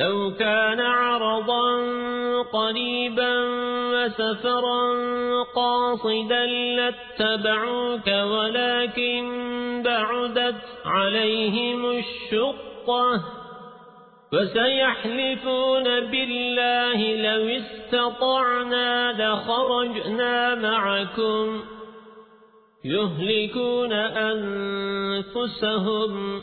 لو كان عرضا قريبا وسفرا قاصدا لاتبعوك ولكن بعدت عليهم الشقة. فسيحلفون بالله لو استطعنا لخرجنا معكم. يهلكون أنفسهم.